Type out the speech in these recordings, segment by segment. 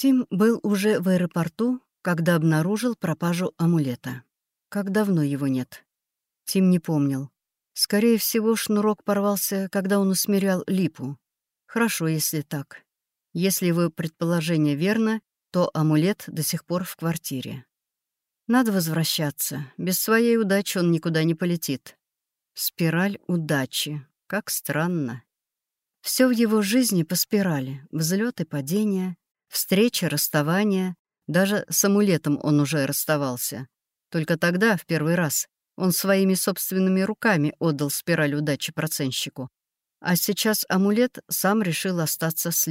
Тим был уже в аэропорту, когда обнаружил пропажу амулета. Как давно его нет? Тим не помнил. Скорее всего, шнурок порвался, когда он усмирял липу. Хорошо, если так. Если его предположение верно, то амулет до сих пор в квартире. Надо возвращаться. Без своей удачи он никуда не полетит. Спираль удачи. Как странно. Все в его жизни по спирали. Взлеты, падения, встречи, расставания. Даже с амулетом он уже расставался. Только тогда, в первый раз, он своими собственными руками отдал спираль удачи проценщику. А сейчас амулет сам решил остаться с.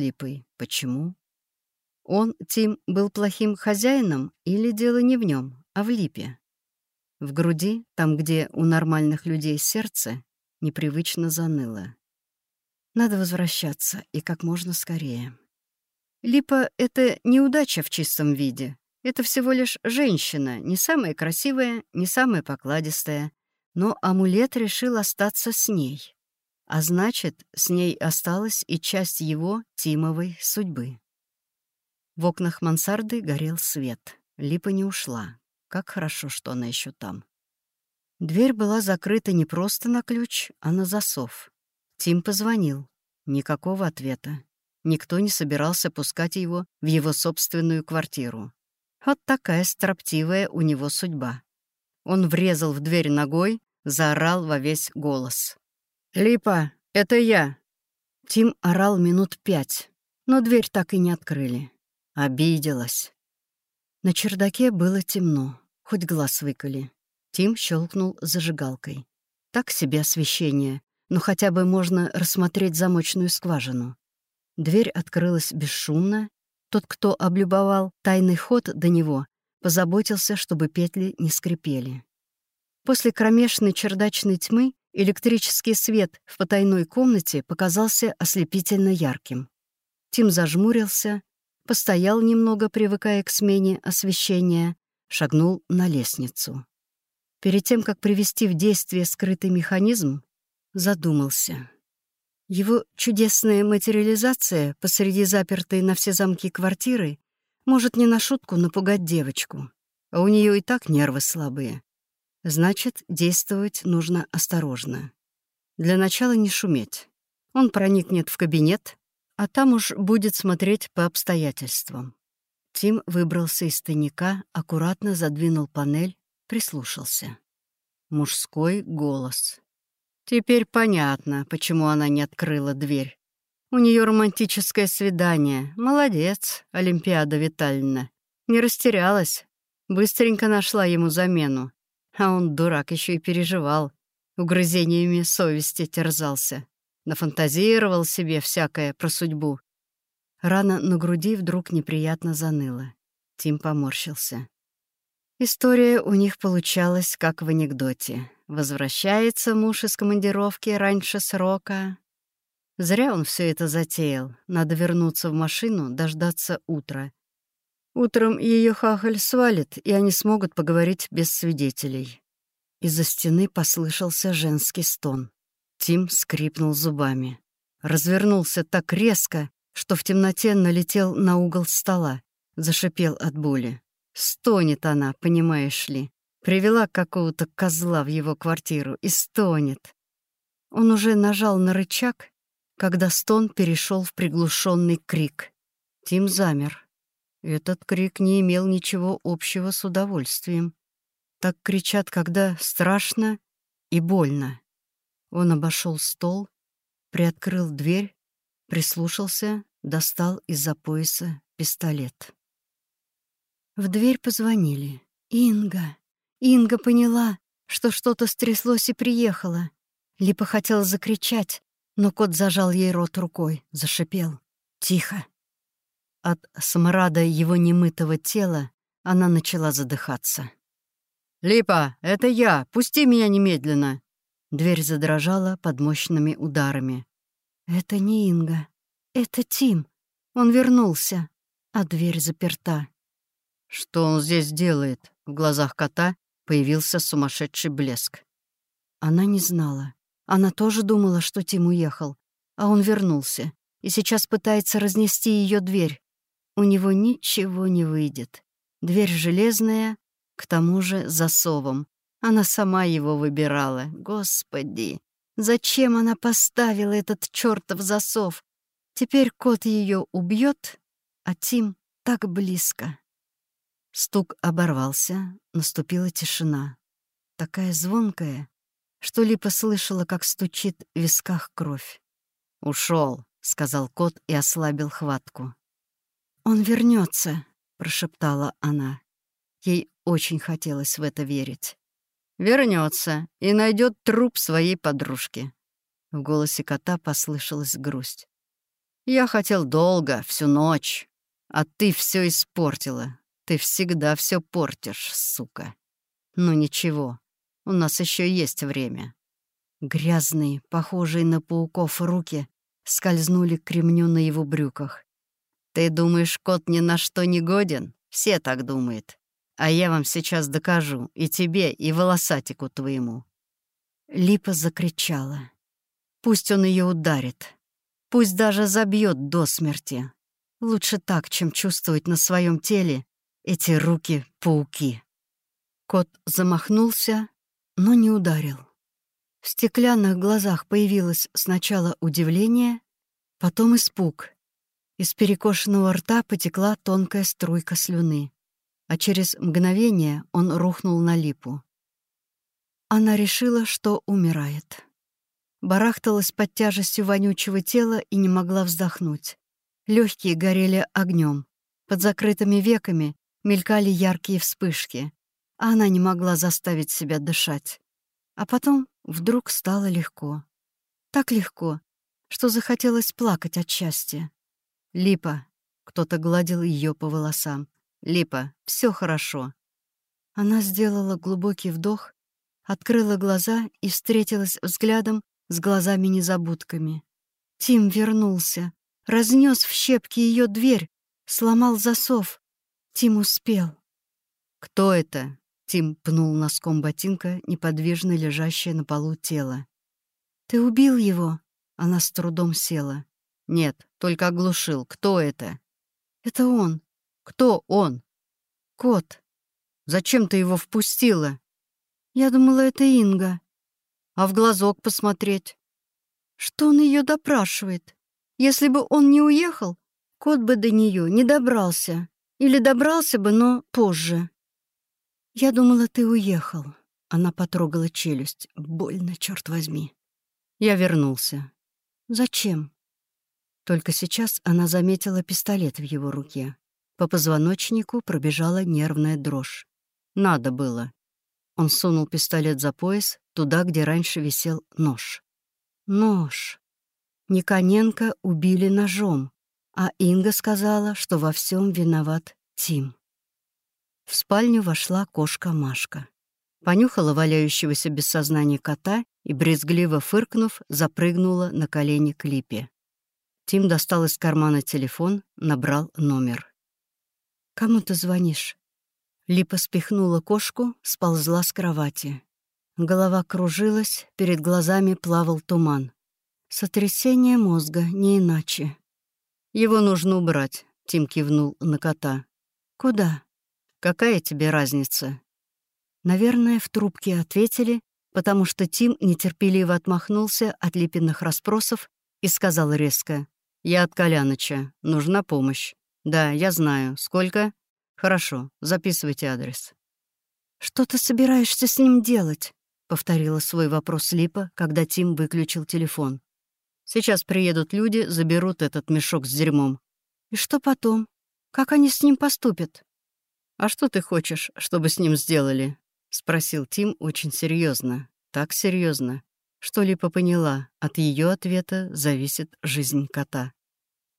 Почему? Он, Тим, был плохим хозяином или дело не в нем, а в Липе? В груди, там, где у нормальных людей сердце, непривычно заныло. Надо возвращаться, и как можно скорее. Липа — это неудача в чистом виде. Это всего лишь женщина, не самая красивая, не самая покладистая. Но амулет решил остаться с ней. А значит, с ней осталась и часть его, Тимовой, судьбы. В окнах мансарды горел свет. Липа не ушла. Как хорошо, что она еще там. Дверь была закрыта не просто на ключ, а на засов. Тим позвонил. Никакого ответа. Никто не собирался пускать его в его собственную квартиру. Вот такая строптивая у него судьба. Он врезал в дверь ногой, заорал во весь голос. «Липа, это я!» Тим орал минут пять, но дверь так и не открыли. Обиделась. На чердаке было темно, хоть глаз выколи. Тим щелкнул зажигалкой. Так себе освещение, но хотя бы можно рассмотреть замочную скважину. Дверь открылась бесшумно. Тот, кто облюбовал тайный ход до него, позаботился, чтобы петли не скрипели. После кромешной чердачной тьмы Электрический свет в потайной комнате показался ослепительно ярким. Тим зажмурился, постоял немного, привыкая к смене освещения, шагнул на лестницу. Перед тем, как привести в действие скрытый механизм, задумался. Его чудесная материализация посреди запертой на все замки квартиры может не на шутку напугать девочку, а у нее и так нервы слабые. Значит, действовать нужно осторожно. Для начала не шуметь. Он проникнет в кабинет, а там уж будет смотреть по обстоятельствам. Тим выбрался из тайника, аккуратно задвинул панель, прислушался. Мужской голос. Теперь понятно, почему она не открыла дверь. У нее романтическое свидание. Молодец, Олимпиада Витальевна. Не растерялась. Быстренько нашла ему замену. А он, дурак, еще и переживал. Угрызениями совести терзался. Нафантазировал себе всякое про судьбу. Рана на груди вдруг неприятно заныла. Тим поморщился. История у них получалась, как в анекдоте. Возвращается муж из командировки раньше срока. Зря он все это затеял. Надо вернуться в машину, дождаться утра. Утром ее хахаль свалит, и они смогут поговорить без свидетелей. Из-за стены послышался женский стон. Тим скрипнул зубами. Развернулся так резко, что в темноте налетел на угол стола. Зашипел от боли. Стонет она, понимаешь ли. Привела какого-то козла в его квартиру и стонет. Он уже нажал на рычаг, когда стон перешел в приглушенный крик. Тим замер. Этот крик не имел ничего общего с удовольствием. Так кричат, когда страшно и больно. Он обошел стол, приоткрыл дверь, прислушался, достал из-за пояса пистолет. В дверь позвонили. «Инга! Инга поняла, что что-то стряслось и приехала». Липа хотела закричать, но кот зажал ей рот рукой, зашипел. «Тихо!» От смрада его немытого тела она начала задыхаться. «Липа, это я! Пусти меня немедленно!» Дверь задрожала под мощными ударами. «Это не Инга. Это Тим. Он вернулся, а дверь заперта». «Что он здесь делает?» В глазах кота появился сумасшедший блеск. Она не знала. Она тоже думала, что Тим уехал, а он вернулся и сейчас пытается разнести ее дверь, у него ничего не выйдет. Дверь железная, к тому же засовом. Она сама его выбирала. Господи, зачем она поставила этот чертов засов? Теперь кот ее убьет, а Тим так близко. Стук оборвался, наступила тишина. Такая звонкая, что Липа слышала, как стучит в висках кровь. Ушел, сказал кот и ослабил хватку. «Он вернется, прошептала она. Ей очень хотелось в это верить. Вернется и найдет труп своей подружки. В голосе кота послышалась грусть. «Я хотел долго, всю ночь, а ты все испортила. Ты всегда все портишь, сука. Ну ничего, у нас еще есть время». Грязные, похожие на пауков руки скользнули к кремню на его брюках. «Ты думаешь, кот ни на что не годен? Все так думают. А я вам сейчас докажу, и тебе, и волосатику твоему». Липа закричала. «Пусть он ее ударит. Пусть даже забьет до смерти. Лучше так, чем чувствовать на своем теле эти руки-пауки». Кот замахнулся, но не ударил. В стеклянных глазах появилось сначала удивление, потом испуг. Из перекошенного рта потекла тонкая струйка слюны, а через мгновение он рухнул на липу. Она решила, что умирает. Барахталась под тяжестью вонючего тела и не могла вздохнуть. Легкие горели огнем. Под закрытыми веками мелькали яркие вспышки, а она не могла заставить себя дышать. А потом вдруг стало легко. Так легко, что захотелось плакать от счастья. «Липа!» — кто-то гладил ее по волосам. «Липа, все хорошо!» Она сделала глубокий вдох, открыла глаза и встретилась взглядом с глазами-незабудками. Тим вернулся, разнес в щепки ее дверь, сломал засов. Тим успел. «Кто это?» Тим пнул носком ботинка неподвижно лежащее на полу тело. «Ты убил его?» Она с трудом села. «Нет, только оглушил. Кто это?» «Это он». «Кто он?» «Кот». «Зачем ты его впустила?» «Я думала, это Инга». «А в глазок посмотреть?» «Что он ее допрашивает? Если бы он не уехал, кот бы до нее не добрался. Или добрался бы, но позже». «Я думала, ты уехал». Она потрогала челюсть. Больно, черт возьми. Я вернулся. «Зачем?» Только сейчас она заметила пистолет в его руке. По позвоночнику пробежала нервная дрожь. Надо было. Он сунул пистолет за пояс, туда, где раньше висел нож. Нож. Никоненко убили ножом, а Инга сказала, что во всем виноват Тим. В спальню вошла кошка Машка. Понюхала валяющегося без сознания кота и, брезгливо фыркнув, запрыгнула на колени к Липе. Тим достал из кармана телефон, набрал номер. «Кому ты звонишь?» Липа спихнула кошку, сползла с кровати. Голова кружилась, перед глазами плавал туман. Сотрясение мозга, не иначе. «Его нужно убрать», — Тим кивнул на кота. «Куда?» Какая тебе разница?» Наверное, в трубке ответили, потому что Тим нетерпеливо отмахнулся от Липиных расспросов и сказал резко. «Я от Коляныча. Нужна помощь. Да, я знаю. Сколько? Хорошо. Записывайте адрес». «Что ты собираешься с ним делать?» — повторила свой вопрос Липа, когда Тим выключил телефон. «Сейчас приедут люди, заберут этот мешок с дерьмом». «И что потом? Как они с ним поступят?» «А что ты хочешь, чтобы с ним сделали?» — спросил Тим очень серьезно, так серьезно, что Липа поняла, от ее ответа зависит жизнь кота.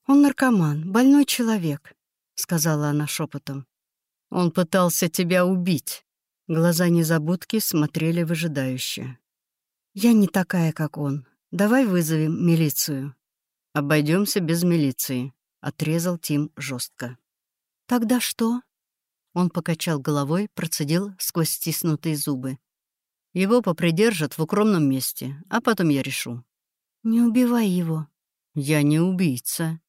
«Он наркоман, больной человек», — сказала она шепотом. «Он пытался тебя убить». Глаза незабудки смотрели выжидающе. «Я не такая, как он. Давай вызовем милицию». Обойдемся без милиции», — отрезал Тим жестко. «Тогда что?» Он покачал головой, процедил сквозь стиснутые зубы. «Его попридержат в укромном месте, а потом я решу». «Не убивай его». «Я не убийца».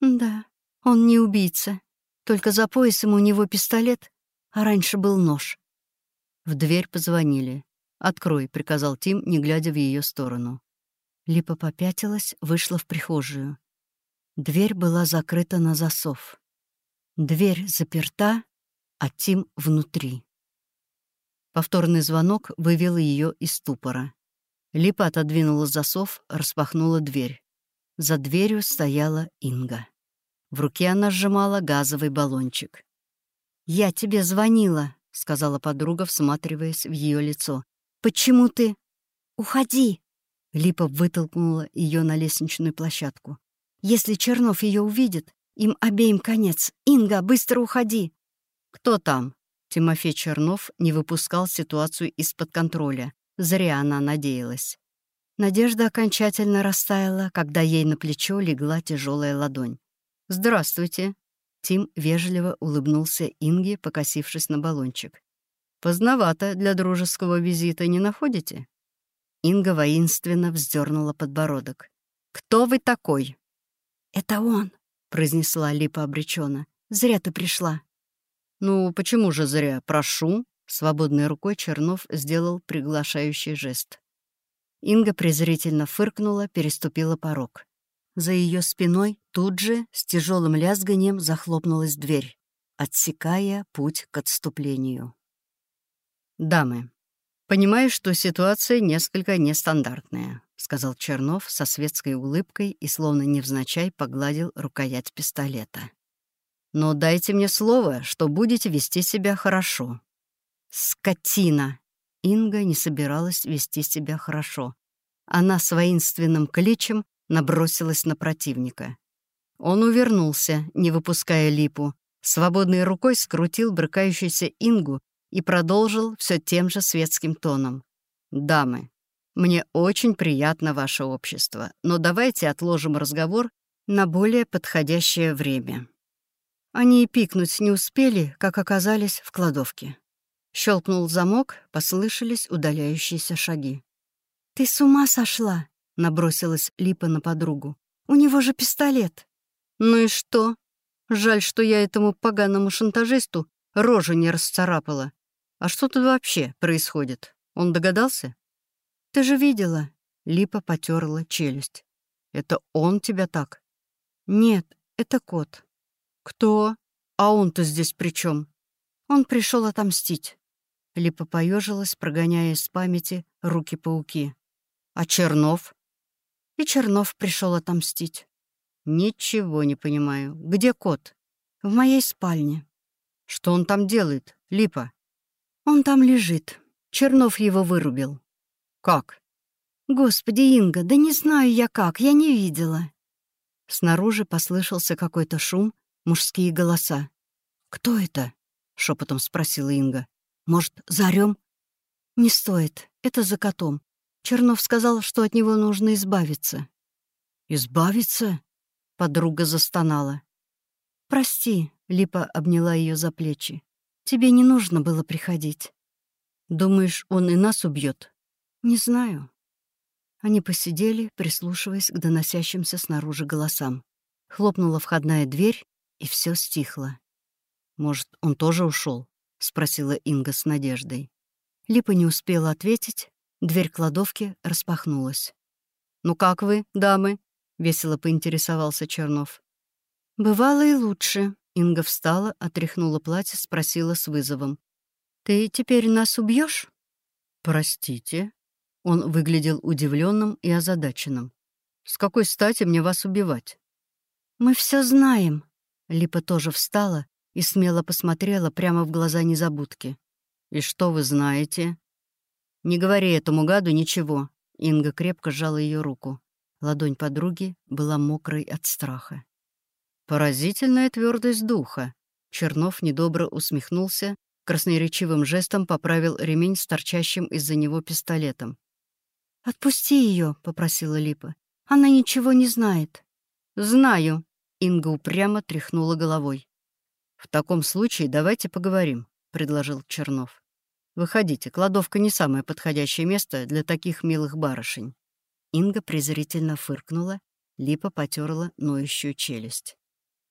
«Да». Он не убийца. Только за поясом у него пистолет, а раньше был нож. В дверь позвонили. «Открой», — приказал Тим, не глядя в ее сторону. Липа попятилась, вышла в прихожую. Дверь была закрыта на засов. Дверь заперта, а Тим внутри. Повторный звонок вывел ее из ступора. Липа отодвинула засов, распахнула дверь. За дверью стояла Инга. В руке она сжимала газовый баллончик. «Я тебе звонила», — сказала подруга, всматриваясь в ее лицо. «Почему ты...» «Уходи!» Липа вытолкнула ее на лестничную площадку. «Если Чернов ее увидит, им обеим конец. Инга, быстро уходи!» «Кто там?» Тимофей Чернов не выпускал ситуацию из-под контроля. Зря она надеялась. Надежда окончательно растаяла, когда ей на плечо легла тяжелая ладонь. «Здравствуйте!» Тим вежливо улыбнулся Инге, покосившись на баллончик. «Поздновато для дружеского визита, не находите?» Инга воинственно вздернула подбородок. «Кто вы такой?» «Это он», — произнесла Липа обреченно. «Зря ты пришла». «Ну, почему же зря? Прошу». Свободной рукой Чернов сделал приглашающий жест. Инга презрительно фыркнула, переступила порог. За ее спиной тут же с тяжелым лязганием захлопнулась дверь, отсекая путь к отступлению. «Дамы, понимаю, что ситуация несколько нестандартная», — сказал Чернов со светской улыбкой и словно невзначай погладил рукоять пистолета. «Но дайте мне слово, что будете вести себя хорошо». «Скотина!» Инга не собиралась вести себя хорошо. Она с воинственным кличем набросилась на противника. Он увернулся, не выпуская липу, свободной рукой скрутил брыкающуюся Ингу и продолжил все тем же светским тоном. «Дамы, мне очень приятно ваше общество, но давайте отложим разговор на более подходящее время». Они и пикнуть не успели, как оказались в кладовке. Щелкнул замок, послышались удаляющиеся шаги. «Ты с ума сошла?» — набросилась Липа на подругу. «У него же пистолет». «Ну и что? Жаль, что я этому поганому шантажисту рожу не расцарапала. А что тут вообще происходит? Он догадался?» «Ты же видела?» — Липа потерла челюсть. «Это он тебя так?» «Нет, это кот». «Кто? А он-то здесь при чем? «Он пришел отомстить». Липа поежилась, прогоняя из памяти руки-пауки. «А Чернов?» И Чернов пришел отомстить. «Ничего не понимаю. Где кот?» «В моей спальне». «Что он там делает, Липа?» «Он там лежит. Чернов его вырубил». «Как?» «Господи, Инга, да не знаю я как, я не видела». Снаружи послышался какой-то шум, мужские голоса. «Кто это?» — шепотом спросила Инга. «Может, зарем?» «Не стоит. Это за котом. Чернов сказал, что от него нужно избавиться. «Избавиться?» — подруга застонала. «Прости», — Липа обняла ее за плечи. «Тебе не нужно было приходить». «Думаешь, он и нас убьет? «Не знаю». Они посидели, прислушиваясь к доносящимся снаружи голосам. Хлопнула входная дверь, и все стихло. «Может, он тоже ушел? спросила Инга с надеждой. Липа не успела ответить, Дверь кладовки распахнулась. «Ну как вы, дамы?» — весело поинтересовался Чернов. «Бывало и лучше». Инга встала, отряхнула платье, спросила с вызовом. «Ты теперь нас убьешь? «Простите?» Он выглядел удивленным и озадаченным. «С какой стати мне вас убивать?» «Мы все знаем». Липа тоже встала и смело посмотрела прямо в глаза незабудки. «И что вы знаете?» «Не говори этому гаду ничего». Инга крепко сжала ее руку. Ладонь подруги была мокрой от страха. Поразительная твердость духа. Чернов недобро усмехнулся, красноречивым жестом поправил ремень с торчащим из-за него пистолетом. «Отпусти ее, попросила Липа. «Она ничего не знает». «Знаю», — Инга упрямо тряхнула головой. «В таком случае давайте поговорим», — предложил Чернов. «Выходите, кладовка не самое подходящее место для таких милых барышень». Инга презрительно фыркнула, Липа потерла ноющую челюсть.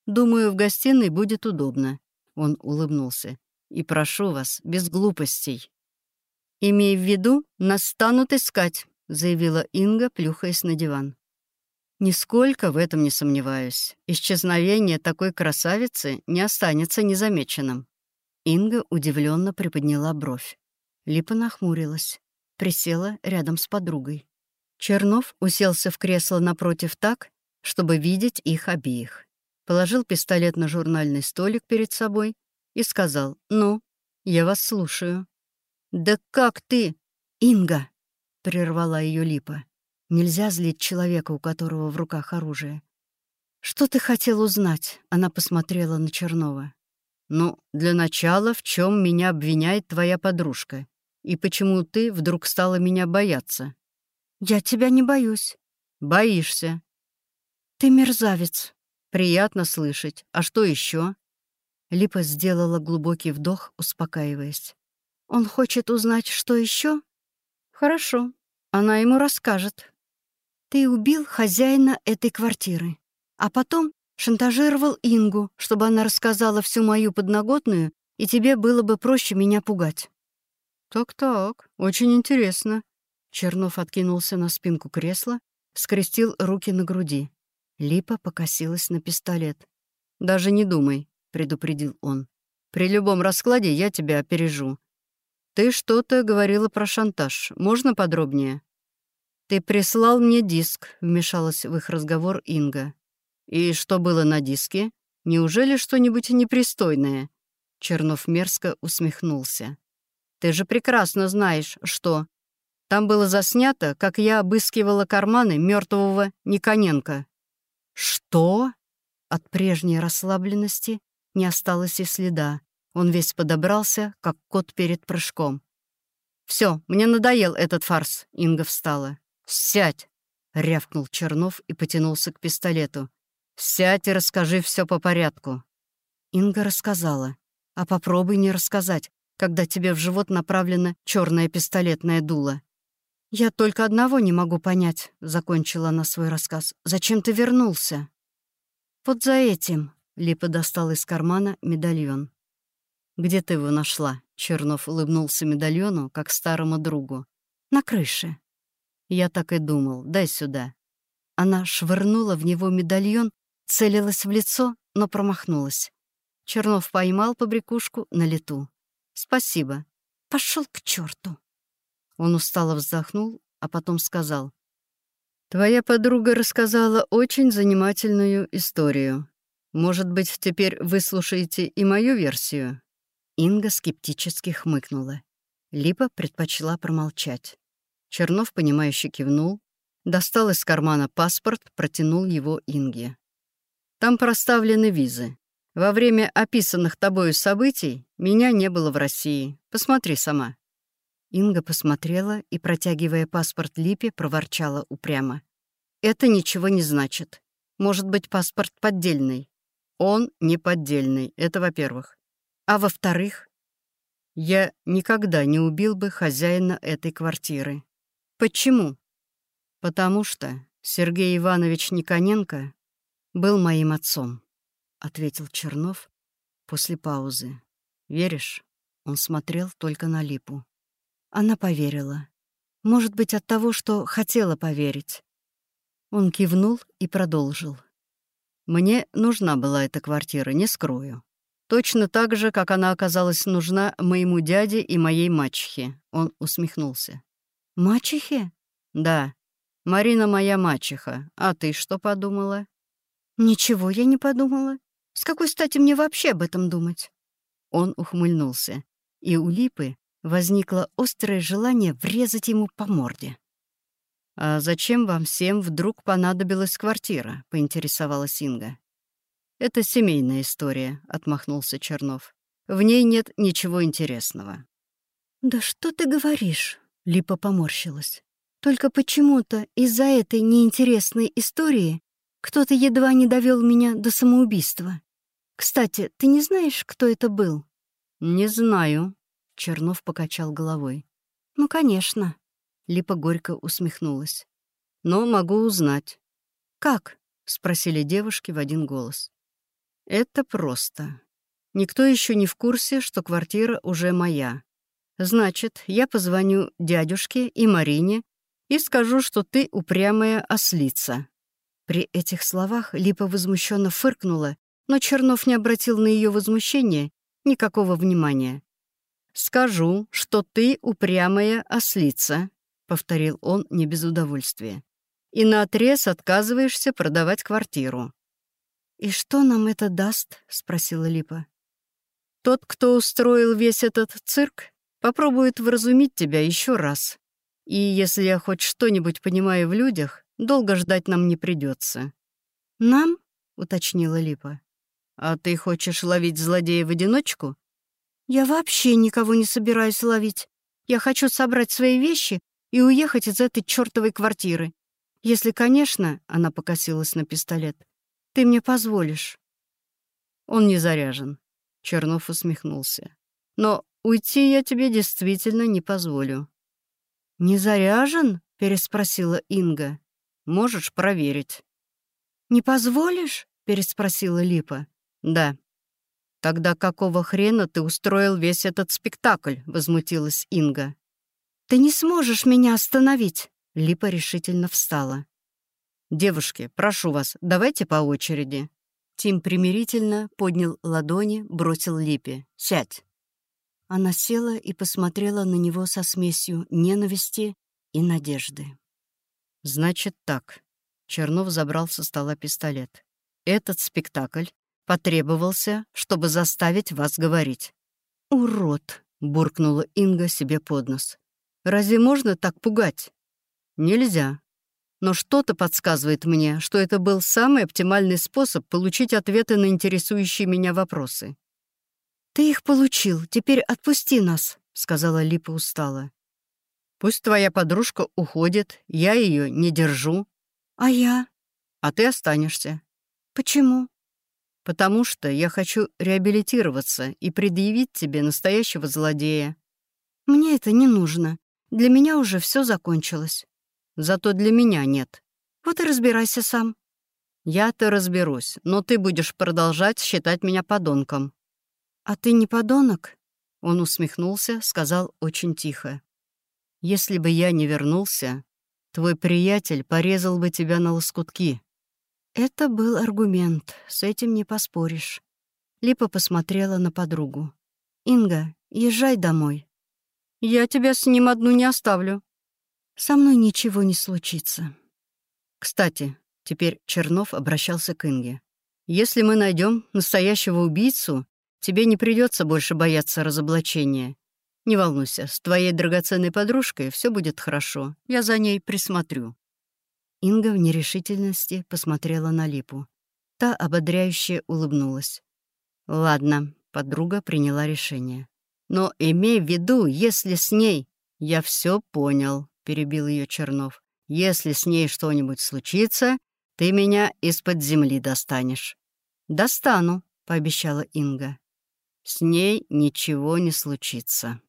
Думаю, в гостиной будет удобно». Он улыбнулся. «И прошу вас, без глупостей». «Имей в виду, нас станут искать», — заявила Инга, плюхаясь на диван. «Нисколько в этом не сомневаюсь. Исчезновение такой красавицы не останется незамеченным». Инга удивленно приподняла бровь. Липа нахмурилась, присела рядом с подругой. Чернов уселся в кресло напротив так, чтобы видеть их обеих. Положил пистолет на журнальный столик перед собой и сказал «Ну, я вас слушаю». «Да как ты?» «Инга!» — прервала ее Липа. Нельзя злить человека, у которого в руках оружие. «Что ты хотел узнать?» — она посмотрела на Чернова. «Ну, для начала, в чем меня обвиняет твоя подружка? И почему ты вдруг стала меня бояться?» «Я тебя не боюсь». «Боишься». «Ты мерзавец». «Приятно слышать. А что еще? Липа сделала глубокий вдох, успокаиваясь. «Он хочет узнать, что еще? «Хорошо. Она ему расскажет». «Ты убил хозяина этой квартиры, а потом шантажировал Ингу, чтобы она рассказала всю мою подноготную, и тебе было бы проще меня пугать». «Так-так, очень интересно». Чернов откинулся на спинку кресла, скрестил руки на груди. Липа покосилась на пистолет. «Даже не думай», — предупредил он. «При любом раскладе я тебя опережу. Ты что-то говорила про шантаж. Можно подробнее?» «Ты прислал мне диск», — вмешалась в их разговор Инга. «И что было на диске? Неужели что-нибудь непристойное?» Чернов мерзко усмехнулся. «Ты же прекрасно знаешь, что...» Там было заснято, как я обыскивала карманы мертвого Никоненко. «Что?» От прежней расслабленности не осталось и следа. Он весь подобрался, как кот перед прыжком. Все, мне надоел этот фарс», — Инга встала. «Сядь!» — рявкнул Чернов и потянулся к пистолету. «Сядь и расскажи все по порядку». Инга рассказала. «А попробуй не рассказать, когда тебе в живот направлено черное пистолетное дуло». «Я только одного не могу понять», — закончила она свой рассказ. «Зачем ты вернулся?» «Вот за этим», — Липа достал из кармана медальон. «Где ты его нашла?» — Чернов улыбнулся медальону, как старому другу. «На крыше». «Я так и думал. Дай сюда». Она швырнула в него медальон, целилась в лицо, но промахнулась. Чернов поймал побрякушку на лету. «Спасибо. Пошел к черту. Он устало вздохнул, а потом сказал. «Твоя подруга рассказала очень занимательную историю. Может быть, теперь выслушаете и мою версию?» Инга скептически хмыкнула. Липа предпочла промолчать. Чернов, понимающе кивнул, достал из кармана паспорт, протянул его Инге. «Там проставлены визы. Во время описанных тобою событий меня не было в России. Посмотри сама». Инга посмотрела и, протягивая паспорт Липе, проворчала упрямо. «Это ничего не значит. Может быть, паспорт поддельный. Он не поддельный, это во-первых. А во-вторых, я никогда не убил бы хозяина этой квартиры. Почему? Потому что Сергей Иванович Никоненко был моим отцом, ответил Чернов после паузы. Веришь? Он смотрел только на Липу. Она поверила. Может быть, от того, что хотела поверить. Он кивнул и продолжил. «Мне нужна была эта квартира, не скрою. Точно так же, как она оказалась нужна моему дяде и моей мачехе». Он усмехнулся. «Мачехе?» «Да. Марина моя мачеха. А ты что подумала?» «Ничего я не подумала. С какой стати мне вообще об этом думать?» Он ухмыльнулся. И у Липы возникло острое желание врезать ему по морде. «А зачем вам всем вдруг понадобилась квартира?» — поинтересовалась Инга. «Это семейная история», — отмахнулся Чернов. «В ней нет ничего интересного». «Да что ты говоришь?» — Липа поморщилась. «Только почему-то из-за этой неинтересной истории кто-то едва не довел меня до самоубийства. Кстати, ты не знаешь, кто это был?» «Не знаю», Чернов покачал головой. «Ну, конечно». Липа горько усмехнулась. «Но могу узнать». «Как?» — спросили девушки в один голос. Это просто. Никто еще не в курсе, что квартира уже моя. Значит, я позвоню дядюшке и Марине и скажу, что ты упрямая ослица». При этих словах Липа возмущенно фыркнула, но Чернов не обратил на ее возмущение никакого внимания. «Скажу, что ты упрямая ослица», — повторил он не без удовольствия. «И наотрез отказываешься продавать квартиру». «И что нам это даст?» — спросила Липа. «Тот, кто устроил весь этот цирк, попробует вразумить тебя еще раз. И если я хоть что-нибудь понимаю в людях, долго ждать нам не придется. «Нам?» — уточнила Липа. «А ты хочешь ловить злодея в одиночку?» «Я вообще никого не собираюсь ловить. Я хочу собрать свои вещи и уехать из этой чертовой квартиры. Если, конечно, — она покосилась на пистолет, — ты мне позволишь». Он не заряжен. Чернов усмехнулся. «Но уйти я тебе действительно не позволю». «Не заряжен?» — переспросила Инга. «Можешь проверить». «Не позволишь?» — переспросила Липа. «Да». «Тогда какого хрена ты устроил весь этот спектакль?» — возмутилась Инга. «Ты не сможешь меня остановить!» Липа решительно встала. «Девушки, прошу вас, давайте по очереди». Тим примирительно поднял ладони, бросил Липе. «Сядь». Она села и посмотрела на него со смесью ненависти и надежды. «Значит так». Чернов забрал со стола пистолет. «Этот спектакль потребовался, чтобы заставить вас говорить». «Урод!» — буркнула Инга себе под нос. «Разве можно так пугать?» «Нельзя. Но что-то подсказывает мне, что это был самый оптимальный способ получить ответы на интересующие меня вопросы». «Ты их получил, теперь отпусти нас», — сказала Липа устало. «Пусть твоя подружка уходит, я ее не держу». «А я?» «А ты останешься». «Почему?» «Потому что я хочу реабилитироваться и предъявить тебе настоящего злодея». «Мне это не нужно. Для меня уже все закончилось». «Зато для меня нет». «Вот и разбирайся сам». «Я-то разберусь, но ты будешь продолжать считать меня подонком». «А ты не подонок?» Он усмехнулся, сказал очень тихо. «Если бы я не вернулся, твой приятель порезал бы тебя на лоскутки». Это был аргумент, с этим не поспоришь. Липа посмотрела на подругу. «Инга, езжай домой». «Я тебя с ним одну не оставлю». «Со мной ничего не случится». «Кстати», — теперь Чернов обращался к Инге. «Если мы найдем настоящего убийцу, тебе не придется больше бояться разоблачения. Не волнуйся, с твоей драгоценной подружкой все будет хорошо. Я за ней присмотрю». Инга в нерешительности посмотрела на Липу. Та ободряюще улыбнулась. «Ладно», — подруга приняла решение. «Но имей в виду, если с ней...» «Я все понял», — перебил ее Чернов. «Если с ней что-нибудь случится, ты меня из-под земли достанешь». «Достану», — пообещала Инга. С ней ничего не случится.